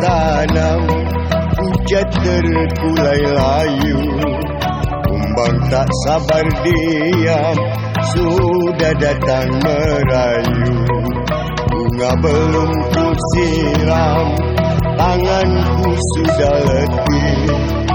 tanam Hujan terkulai layu. Kumbang tak sabar diam Sudah datang merayu. Bunga belum ku siram Tanganku sudah letih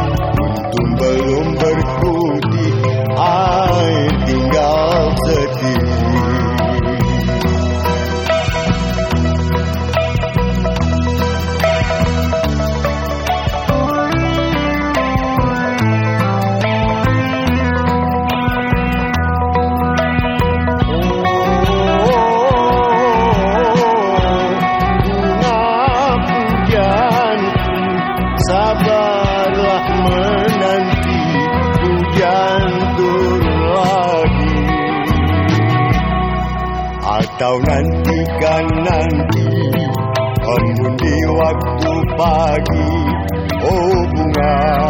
atau nantikan nanti embun di waktu pagi. Oh bunga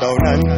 都能